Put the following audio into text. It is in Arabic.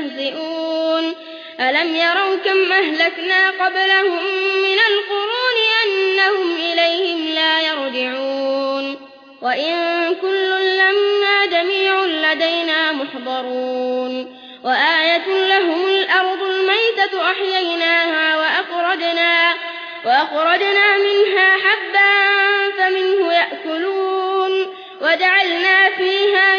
يستهزئون ألم يروا كم أهلكنا قبلهم من القرون أنهم إليهم لا يرجعون. وإن كل لما جميع لدينا محضرون. وآية لهم الأرض الميتة أحييناها وأخرجنا, وأخرجنا منها حبا فمنه يأكلون. وجعلنا فيها